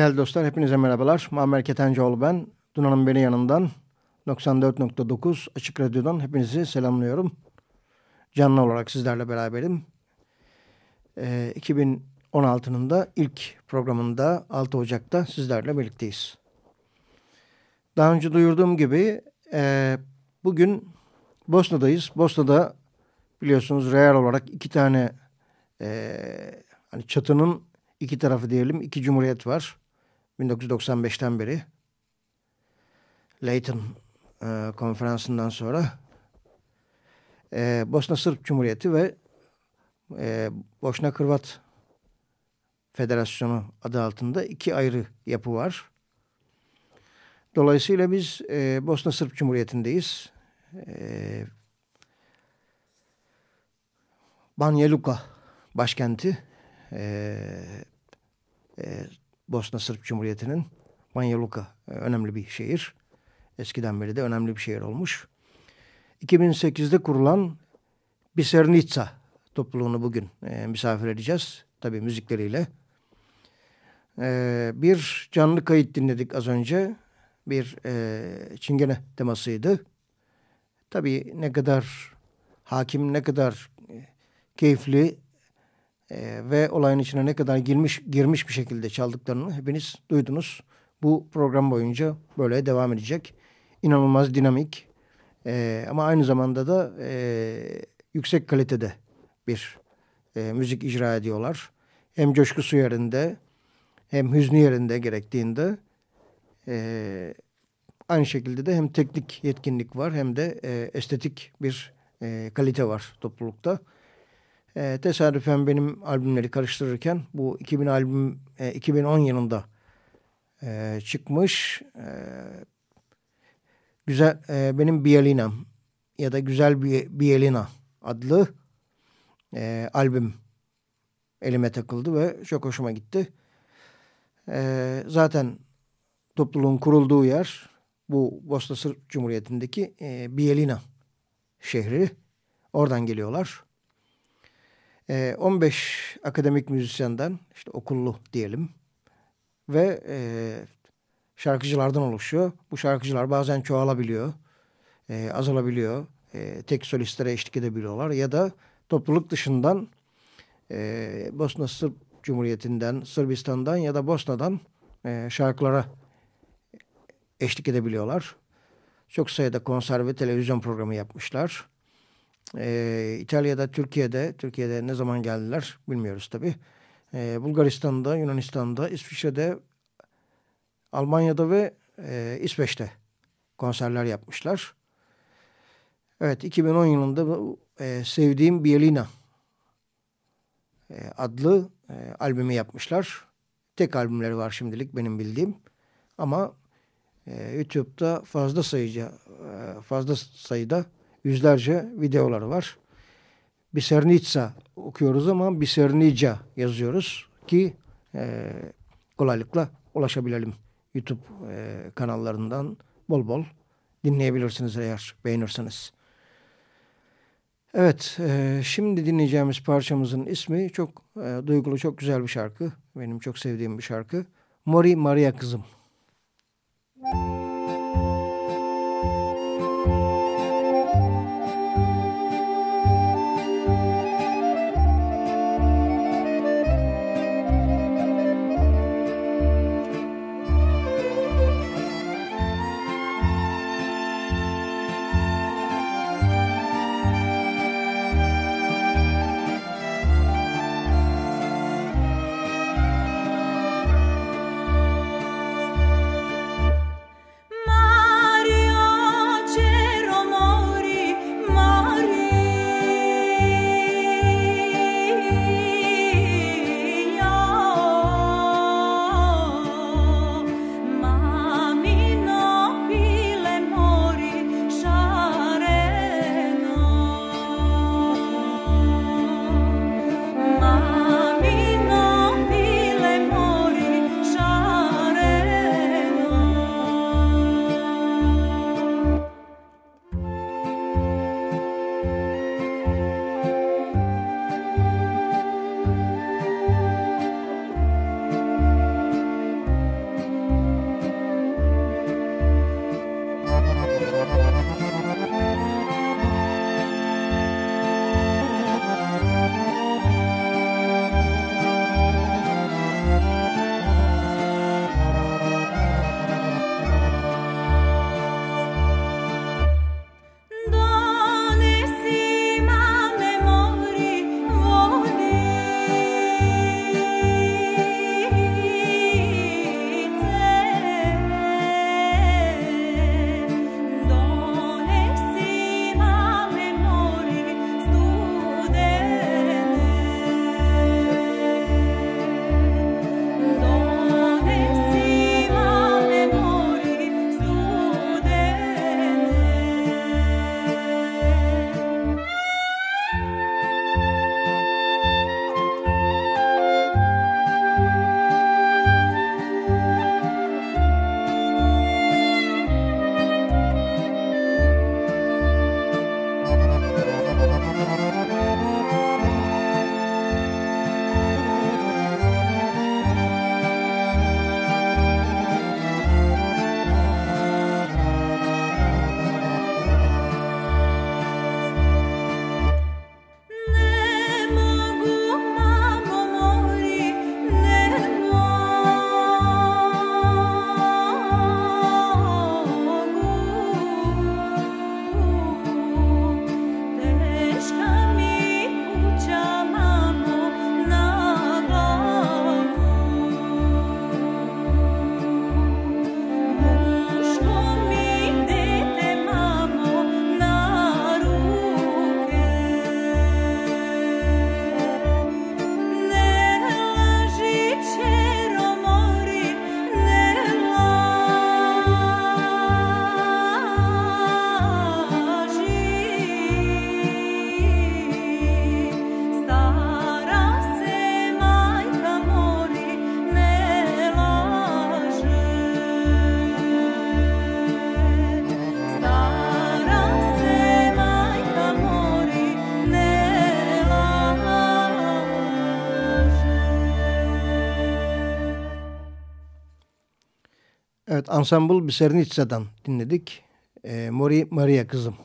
Değerli dostlar hepinize merhabalar. Muammer Ketencoğlu ben. Duna'nın beni yanından 94.9 Açık Radyo'dan hepinizi selamlıyorum. Canlı olarak sizlerle beraberim. Ee, 2016'nın da ilk programında 6 Ocak'ta sizlerle birlikteyiz. Daha önce duyurduğum gibi e, bugün Bosna'dayız. Bosna'da biliyorsunuz real olarak iki tane e, hani çatının iki tarafı diyelim iki cumhuriyet var. 1995'ten beri. Leyton e, konferansından sonra e, Bosna Sırp Cumhuriyeti ve e, Boşna Kırvat Federasyonu adı altında iki ayrı yapı var. Dolayısıyla biz e, Bosna Sırp Cumhuriyeti'ndeyiz. E, Banja Luka başkenti e, e, Bosna Sırp Cumhuriyeti'nin Banja Luka e, önemli bir şehir. Eskiden beri de önemli bir şehir olmuş. 2008'de kurulan Bisernica topluluğunu bugün e, misafir edeceğiz. Tabii müzikleriyle. E, bir canlı kayıt dinledik az önce. Bir e, çingene temasıydı. Tabii ne kadar hakim, ne kadar e, keyifli e, ve olayın içine ne kadar girmiş, girmiş bir şekilde çaldıklarını hepiniz duydunuz. Bu program boyunca böyle devam edecek. İnanılmaz dinamik e, ama aynı zamanda da e, yüksek kalitede bir e, müzik icra ediyorlar. Hem coşkusu yerinde hem hüznü yerinde gerektiğinde e, aynı şekilde de hem teknik yetkinlik var hem de e, estetik bir e, kalite var toplulukta. E, tesadüfen benim albümleri karıştırırken bu 2000 albüm e, 2010 yılında e, çıkmış e, güzel e, benim Bialina'm ya da Güzel Bielina adlı e, albüm elime takıldı ve çok hoşuma gitti. E, zaten topluluğun kurulduğu yer bu Bosna Sırp Cumhuriyeti'ndeki e, Bielina şehri. Oradan geliyorlar. E, 15 akademik müzisyenden işte okullu diyelim ve e, şarkıcılardan oluşuyor. Bu şarkıcılar bazen çoğalabiliyor, e, azalabiliyor. E, tek solistlere eşlik edebiliyorlar ya da topluluk dışından e, Bosna Sırp Cumhuriyeti'nden, Sırbistan'dan ya da Bosna'dan e, şarkılara eşlik edebiliyorlar. Çok sayıda konser ve televizyon programı yapmışlar. E, İtalya'da, Türkiye'de, Türkiye'de ne zaman geldiler bilmiyoruz tabii. E, Bulgaristan'da, Yunanistan'da, İsviçre'de, Almanya'da ve e, İsveç'te konserler yapmışlar. Evet 2010 yılında e, sevdiğim Bielina e, adlı e, albümü yapmışlar. Tek albümleri var şimdilik benim bildiğim. Ama e, YouTube'da fazla sayıca e, fazla sayıda yüzlerce videoları var. Bisernica okuyoruz ama Bisernica yazıyoruz ki e, kolaylıkla ulaşabilelim. YouTube e, kanallarından bol bol dinleyebilirsiniz eğer beğenirseniz. Evet, e, şimdi dinleyeceğimiz parçamızın ismi çok e, duygulu, çok güzel bir şarkı. Benim çok sevdiğim bir şarkı. Mori Maria Kızım. Evet, Ensemble Bisernitsa'dan dinledik. E, Mori Maria kızım.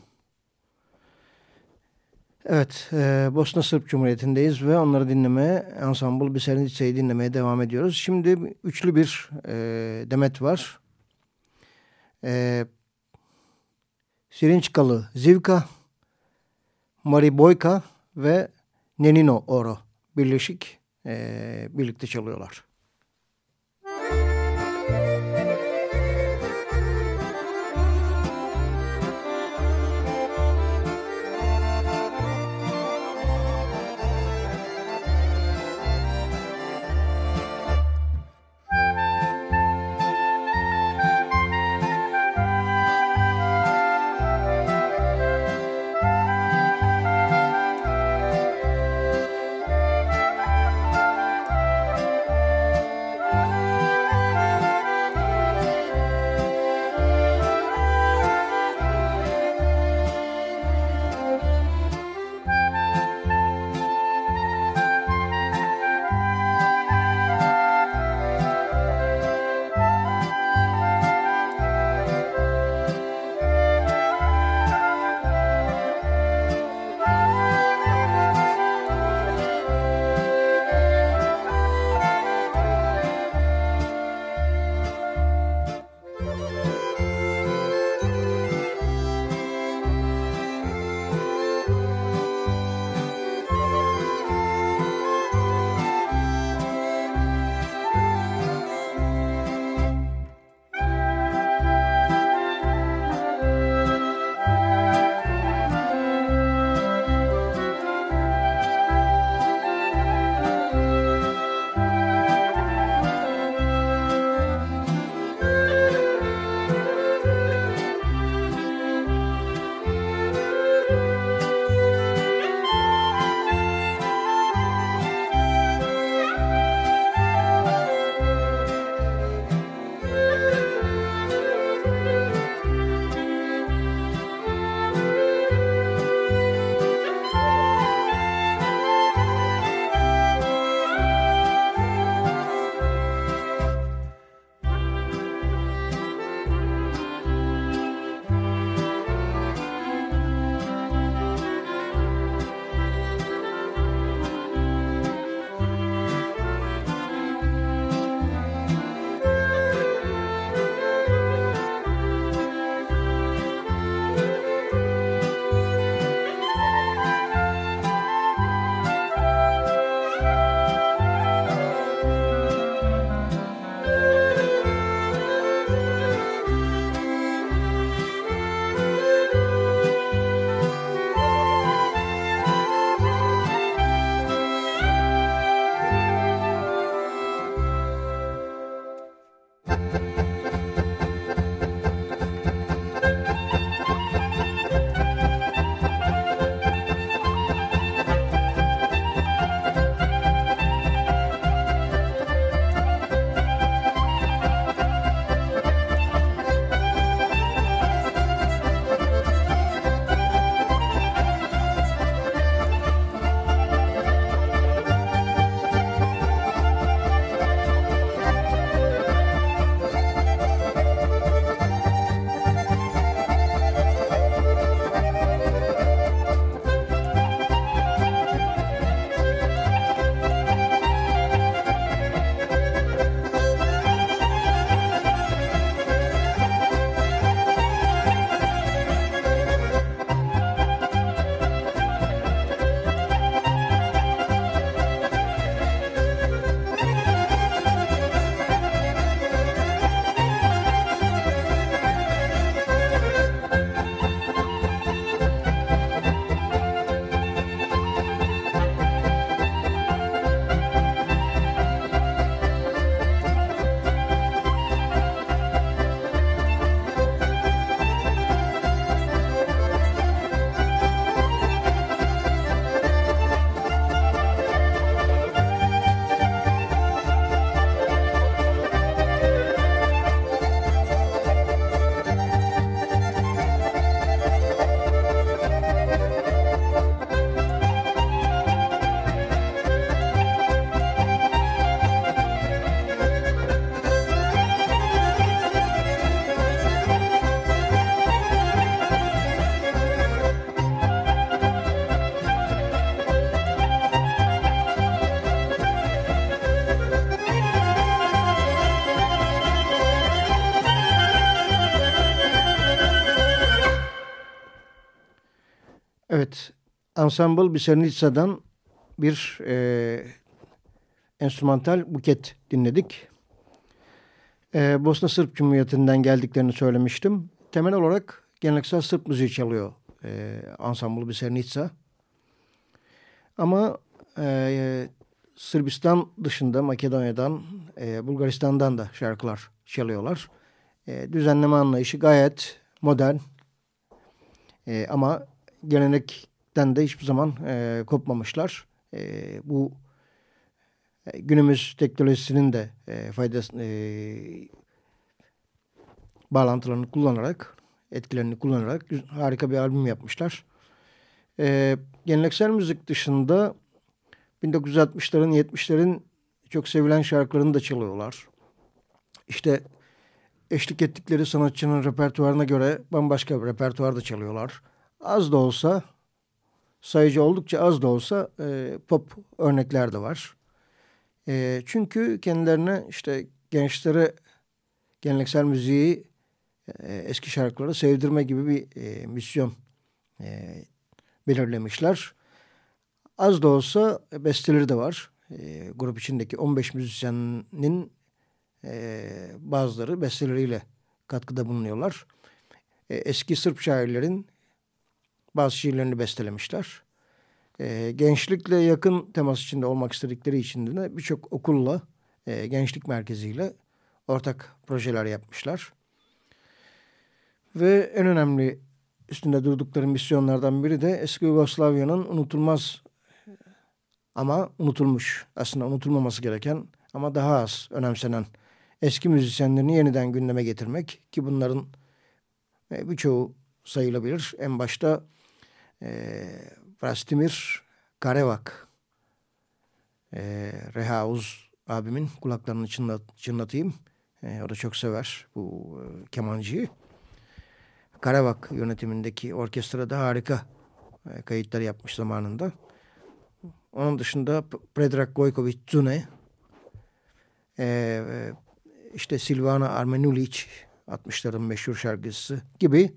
Evet, e, Bosna Sırp Cumhuriyeti'ndeyiz ve onları dinlemeye, Ensemble Bisernitsa'yı dinlemeye devam ediyoruz. Şimdi üçlü bir e, demet var. E, Sirinçkalı Zivka, Mari Boyka ve Nenino Oro birleşik e, birlikte çalıyorlar. Ensemble Bisernitsa'dan bir e, enstrümantal buket dinledik. E, Bosna Sırp Cumhuriyeti'nden geldiklerini söylemiştim. Temel olarak geleneksel Sırp müziği çalıyor e, Ensemble Bisernitsa. Ama e, Sırbistan dışında Makedonya'dan, e, Bulgaristan'dan da şarkılar çalıyorlar. E, düzenleme anlayışı gayet modern e, ama gelenekten de hiçbir zaman e, kopmamışlar. E, bu e, günümüz teknolojisinin de e, faydası e, bağlantılarını kullanarak, etkilerini kullanarak harika bir albüm yapmışlar. E, geleneksel müzik dışında 1960'ların 70'lerin çok sevilen şarkılarını da çalıyorlar. İşte eşlik ettikleri sanatçının repertuarına göre bambaşka bir repertuar da çalıyorlar. Az da olsa sayıcı oldukça az da olsa e, pop örnekler de var. E, çünkü kendilerine işte gençlere geleneksel müziği e, eski şarkıları sevdirme gibi bir e, misyon e, belirlemişler. Az da olsa besteleri de var. E, grup içindeki 15 müzisyenin e, bazıları besteleriyle katkıda bulunuyorlar. E, eski Sırp şairlerin bazı şiirlerini bestelemişler. E, gençlikle yakın temas içinde olmak istedikleri için de birçok okulla, e, gençlik merkeziyle ortak projeler yapmışlar. Ve en önemli üstünde durdukları misyonlardan biri de eski Yugoslavya'nın unutulmaz ama unutulmuş. Aslında unutulmaması gereken ama daha az önemsenen eski müzisyenlerini yeniden gündeme getirmek ki bunların e, birçoğu sayılabilir. En başta e, Vrastimir Karevak e, Rehauz abimin kulaklarını çınlat, çınlatayım. E, o da çok sever bu e, kemancıyı. Karevak yönetimindeki orkestrada harika e, kayıtlar yapmış zamanında. Onun dışında Predrag Gojkovic Zune, e, işte Silvana Armenulic 60'ların meşhur şarkıcısı gibi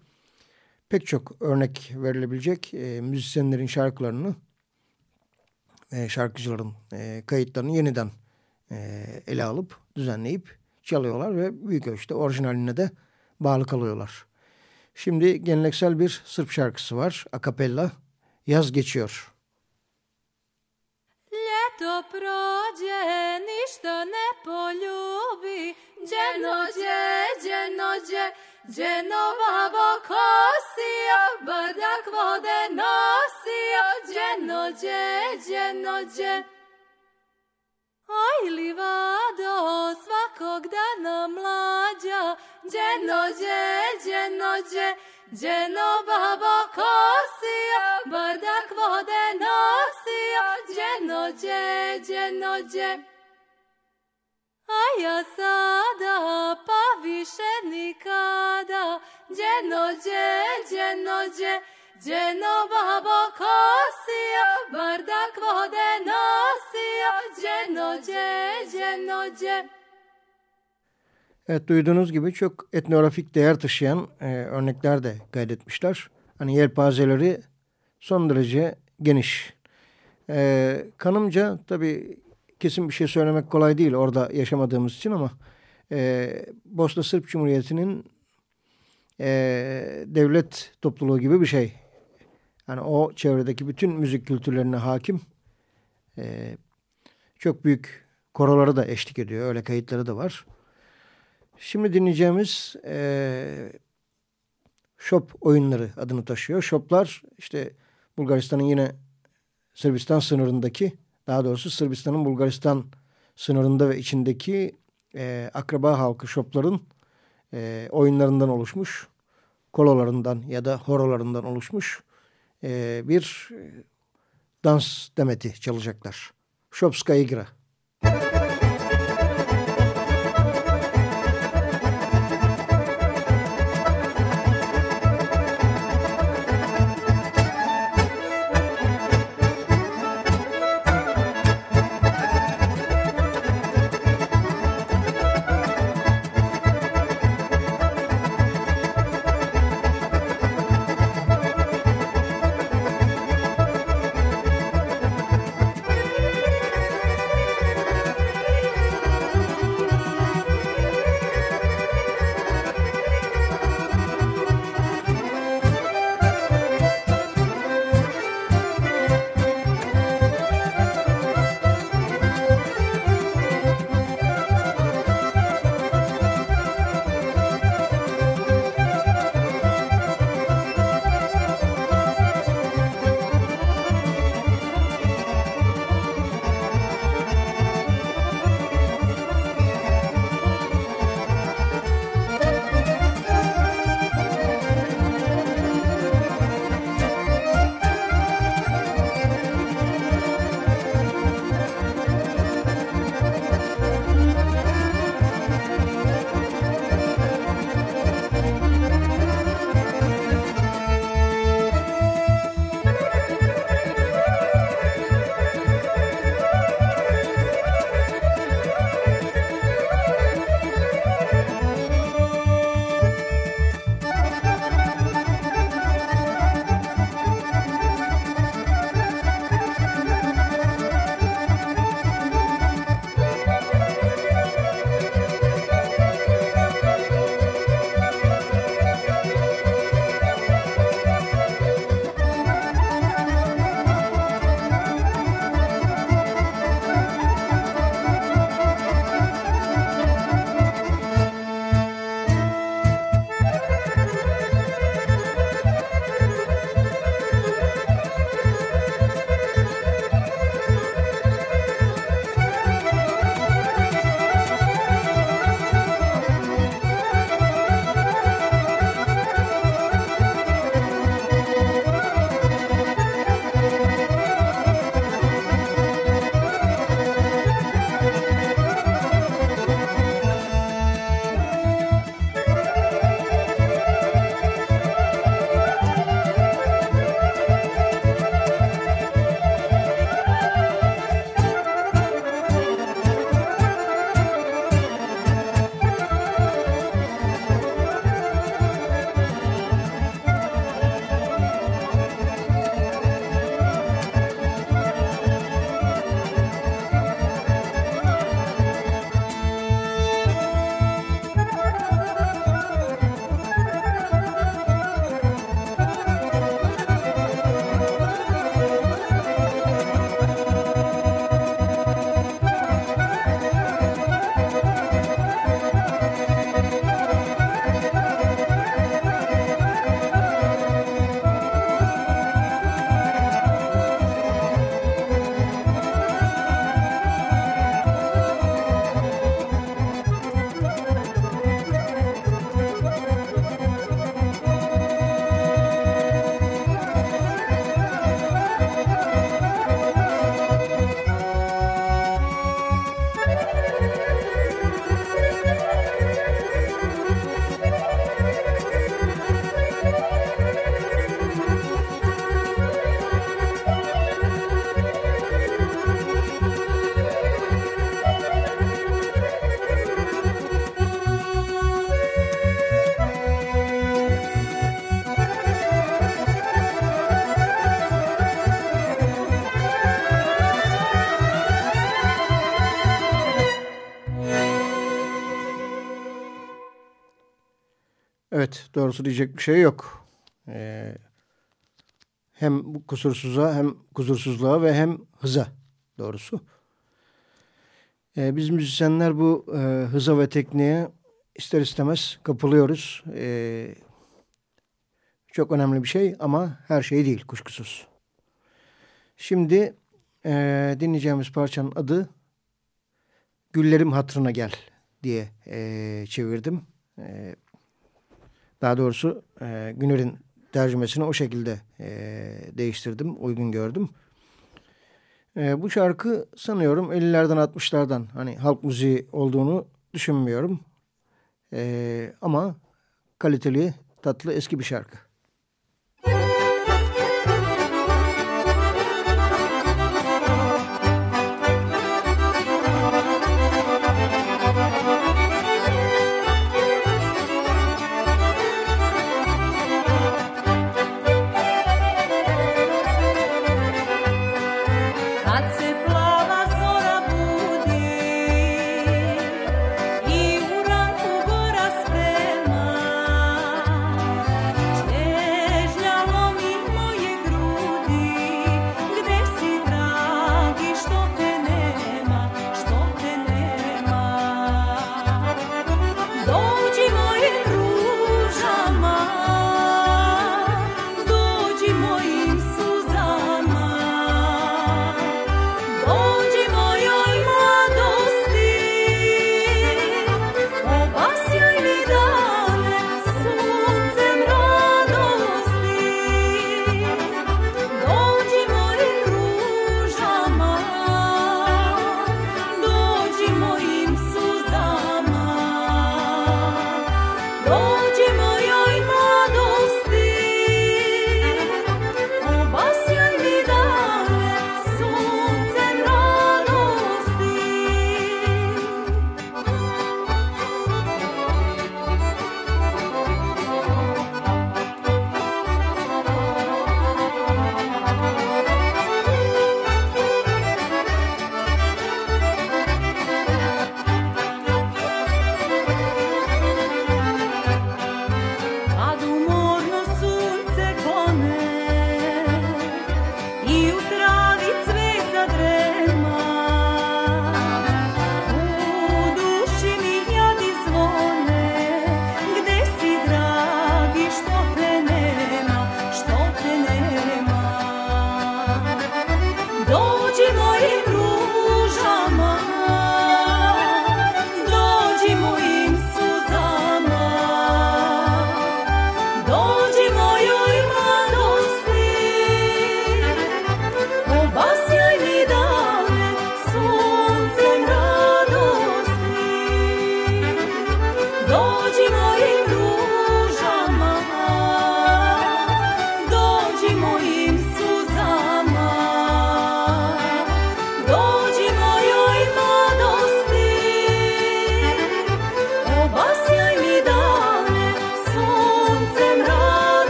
pek çok örnek verilebilecek e, müzisyenlerin şarkılarını e, şarkıcıların e, kayıtlarını yeniden e, ele alıp düzenleyip çalıyorlar ve büyük ölçüde orijinaline de bağlı kalıyorlar. Şimdi geleneksel bir Sırp şarkısı var. Akapella. Yaz geçiyor. Ljeto prođe, ništa ne poljubi, Đenođe, đenođe, Dženova vokosio, bardak vode nosio, dženo dže, dženo dže. Aj livado, svakog dana mlađa, dženo dže, dženo dže. Dženova vokosio, brdak vode nosio, dženo dže, dženo dže. A ja sada pa više nikada Đenođe, đenođe, đeno babo kosio Bardak vode nosio Đenođe, đenođe Evet duyduğunuz gibi çok etnografik değer taşıyan e, örnekler de kaydetmişler. Hani yelpazeleri son derece geniş. E, kanımca tabii kesin bir şey söylemek kolay değil orada yaşamadığımız için ama e, Bosna Sırp Cumhuriyeti'nin e, devlet topluluğu gibi bir şey. Yani o çevredeki bütün müzik kültürlerine hakim e, çok büyük koroları da eşlik ediyor. Öyle kayıtları da var. Şimdi dinleyeceğimiz e, Şop oyunları adını taşıyor. Şoplar işte Bulgaristan'ın yine Sırbistan sınırındaki daha doğrusu Sırbistan'ın Bulgaristan sınırında ve içindeki e, akraba halkı şopların e, oyunlarından oluşmuş, kololarından ya da horolarından oluşmuş e, bir dans demeti çalacaklar. Şopska igra. Evet doğrusu diyecek bir şey yok. Ee, hem kusursuza hem kusursuzluğa ve hem hıza doğrusu. Ee, biz müzisyenler bu e, hıza ve tekniğe ister istemez kapılıyoruz. Ee, çok önemli bir şey ama her şey değil kuşkusuz. Şimdi e, dinleyeceğimiz parçanın adı Güllerim Hatırına Gel diye e, çevirdim. E, daha doğrusu e, Güner'in tercümesini o şekilde e, değiştirdim, uygun gördüm. E, bu şarkı sanıyorum 50'lerden 60'lardan hani halk müziği olduğunu düşünmüyorum. E, ama kaliteli, tatlı eski bir şarkı.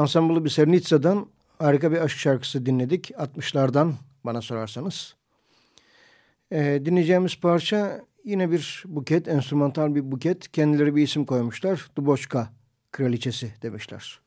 Ansamblı bir Sernitsa'dan harika bir aşk şarkısı dinledik. 60'lardan bana sorarsanız. Ee, dinleyeceğimiz parça yine bir buket, enstrümantal bir buket. Kendileri bir isim koymuşlar. Duboçka kraliçesi demişler.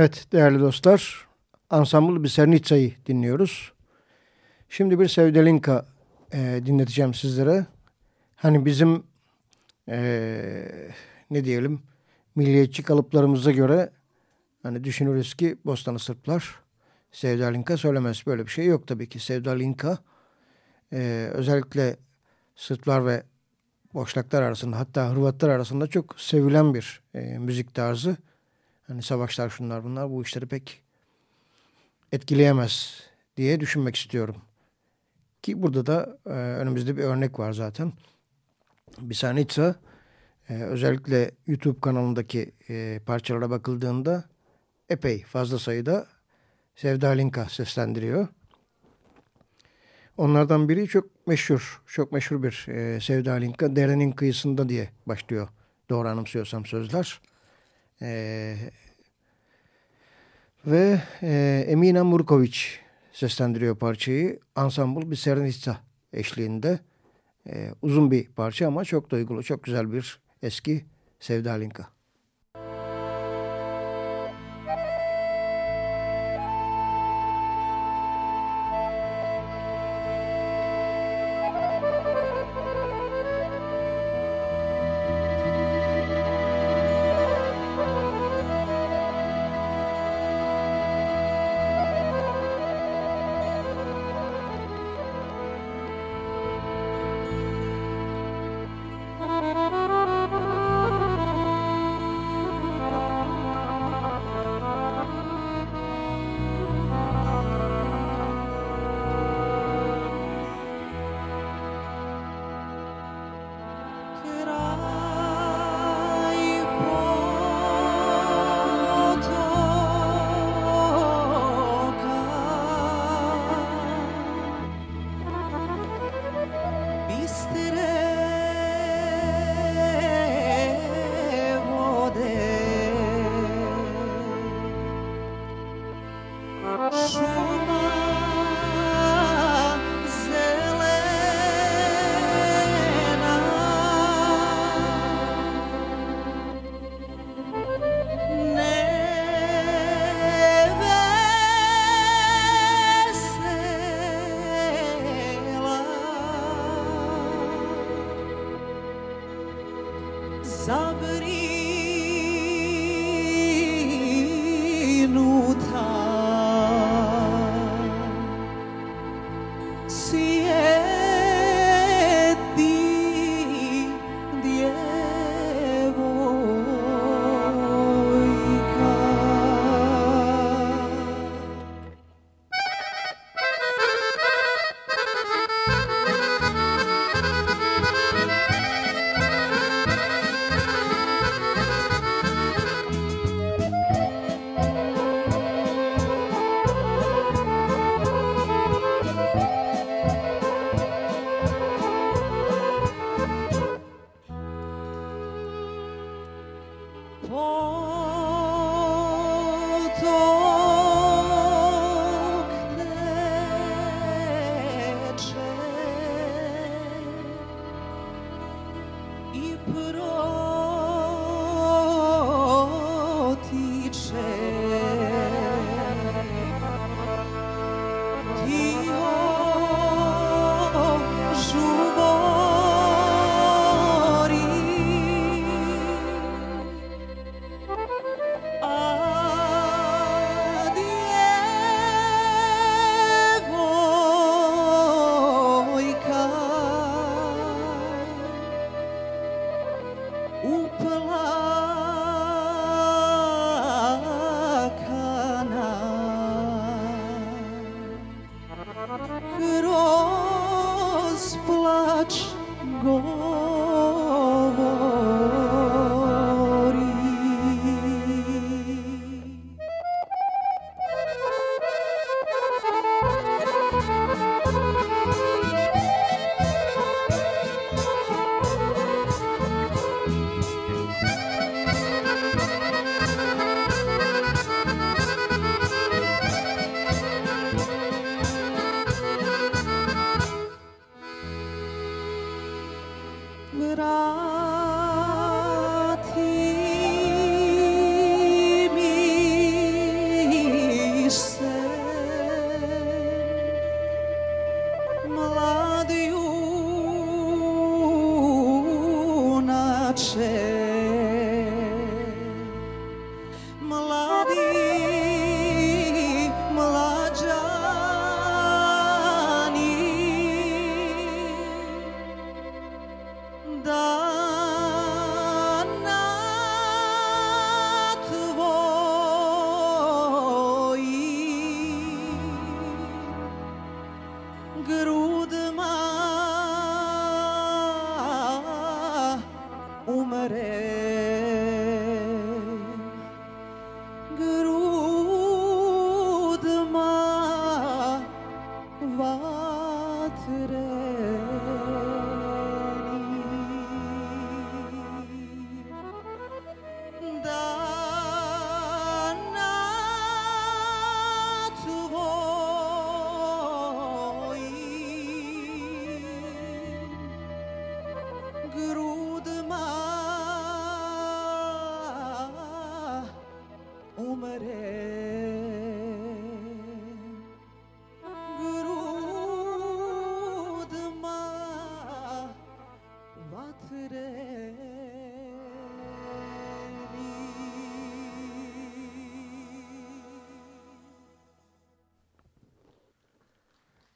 Evet değerli dostlar, Ensemble Bisernitsa'yı dinliyoruz. Şimdi bir Sevdelinka e, dinleteceğim sizlere. Hani bizim e, ne diyelim milliyetçi kalıplarımıza göre hani düşünürüz ki Bostanlı Sırplar Sevdalinka söylemez. Böyle bir şey yok tabii ki. Sevdalinka e, özellikle Sırplar ve Boşnaklar arasında hatta Hırvatlar arasında çok sevilen bir e, müzik tarzı. Hani savaşlar şunlar bunlar bu işleri pek etkileyemez diye düşünmek istiyorum. Ki burada da e, önümüzde bir örnek var zaten. Bisanitsa e, özellikle YouTube kanalındaki e, parçalara bakıldığında epey fazla sayıda Sevda Linka seslendiriyor. Onlardan biri çok meşhur, çok meşhur bir e, Sevda Linka. Derenin kıyısında diye başlıyor. Doğru anımsıyorsam sözler. E, ve e, Emina Murkoviç seslendiriyor parçayı. Ensemble bir Serenista eşliğinde. E, uzun bir parça ama çok duygulu, çok güzel bir eski Sevda Linka.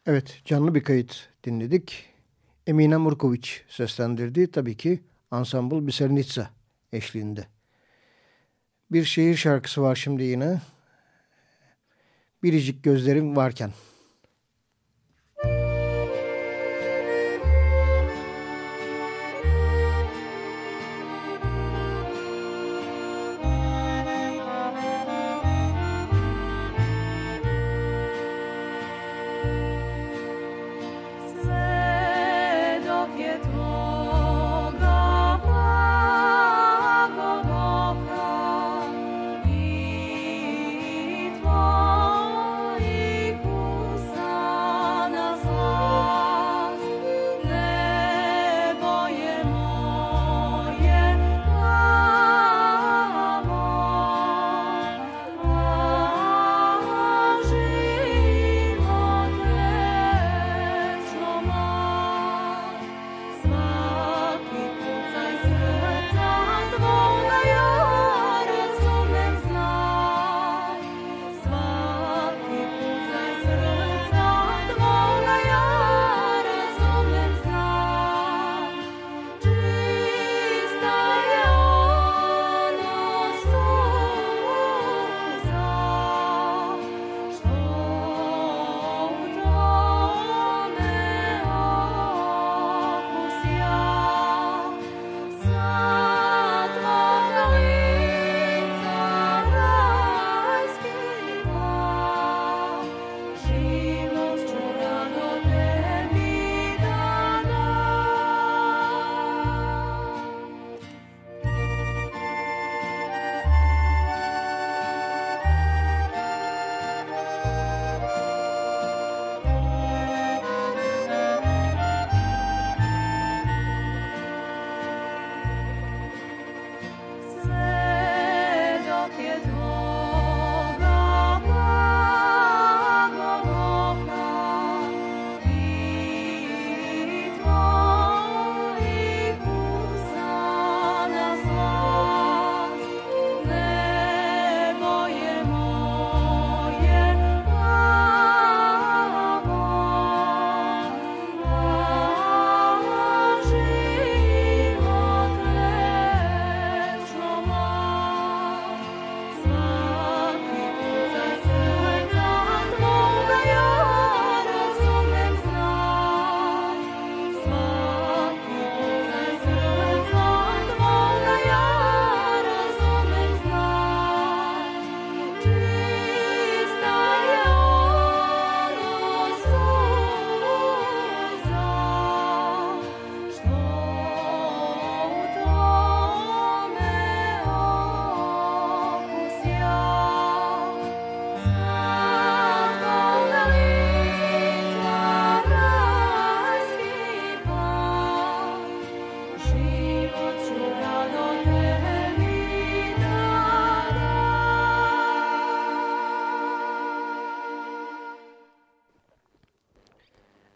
Evet, canlı bir kayıt dinledik. Emine Murkoviç seslendirdi. Tabii ki Ensemble Biselnitsa eşliğinde. Bir şehir şarkısı var şimdi yine. Biricik gözlerim varken.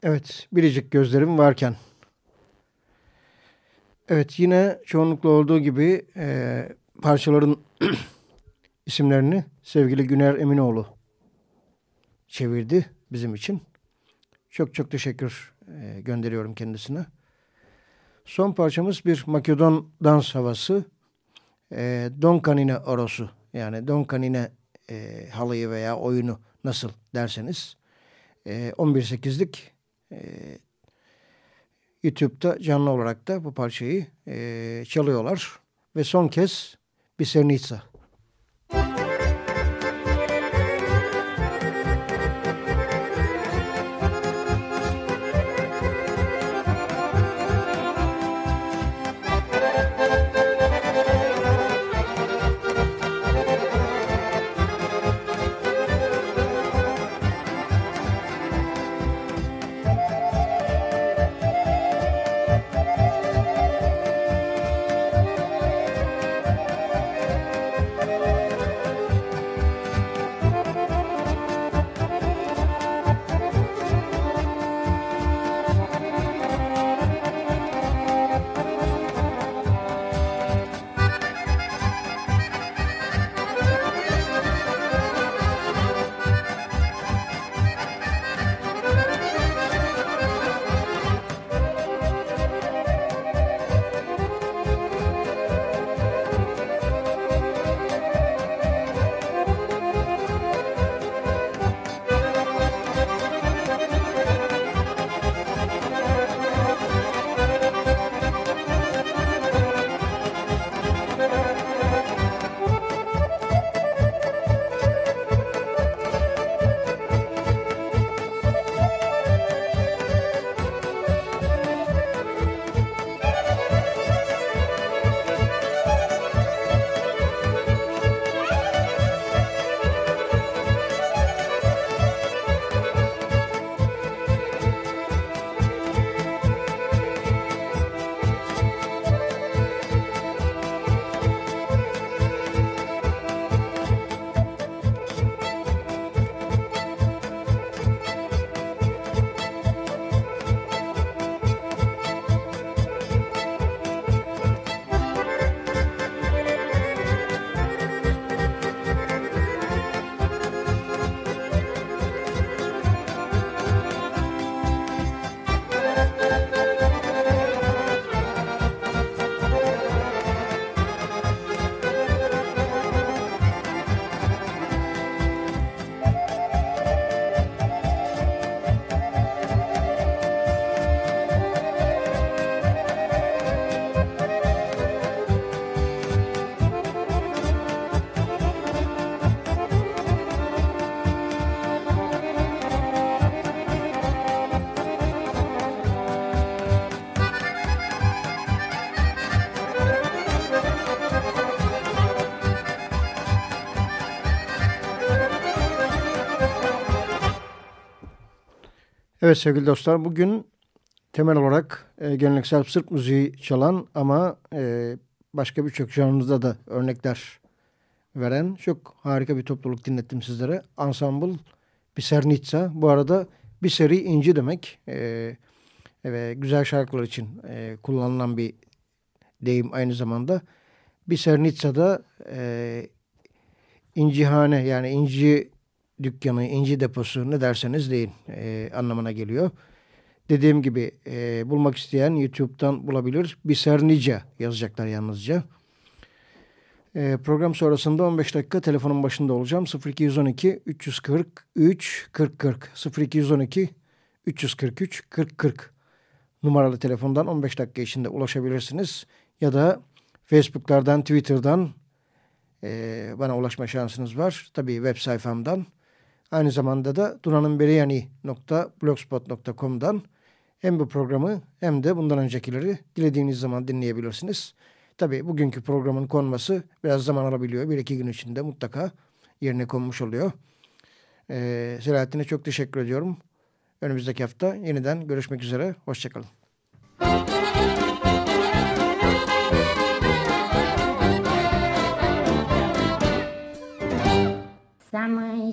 Evet, biricik gözlerim varken. Evet, yine çoğunlukla olduğu gibi e, parçaların isimlerini sevgili Güner Eminoğlu çevirdi bizim için. Çok çok teşekkür e, gönderiyorum kendisine. Son parçamız bir Makedon dans havası. E, Don Canine Orosu yani Don Canine e, halıyı veya oyunu nasıl derseniz. E, 11.8'lik e, YouTube'da canlı olarak da bu parçayı e, çalıyorlar. Ve son kez Bisernica Evet sevgili dostlar bugün temel olarak e, geleneksel Sırp müziği çalan ama e, başka birçok janrında da örnekler veren çok harika bir topluluk dinlettim sizlere. Ensemble Bisernica. Bu arada bir seri inci demek. E, ve güzel şarkılar için e, kullanılan bir deyim aynı zamanda. Bisernica'da e, incihane yani inci dükkanı, inci deposu ne derseniz deyin e, anlamına geliyor. Dediğim gibi e, bulmak isteyen YouTube'dan bulabilir. Bisernica yazacaklar yalnızca. E, program sonrasında 15 dakika telefonun başında olacağım. 0212 343 40 40 0212 343 40 40 numaralı telefondan 15 dakika içinde ulaşabilirsiniz. Ya da Facebook'lardan, Twitter'dan e, bana ulaşma şansınız var. Tabii web sayfamdan. Aynı zamanda da dunanınberiyani.blogspot.com'dan hem bu programı hem de bundan öncekileri dilediğiniz zaman dinleyebilirsiniz. Tabii bugünkü programın konması biraz zaman alabiliyor. Bir iki gün içinde mutlaka yerine konmuş oluyor. Ee, Selahattin'e çok teşekkür ediyorum. Önümüzdeki hafta yeniden görüşmek üzere. Hoşçakalın. Să mărgei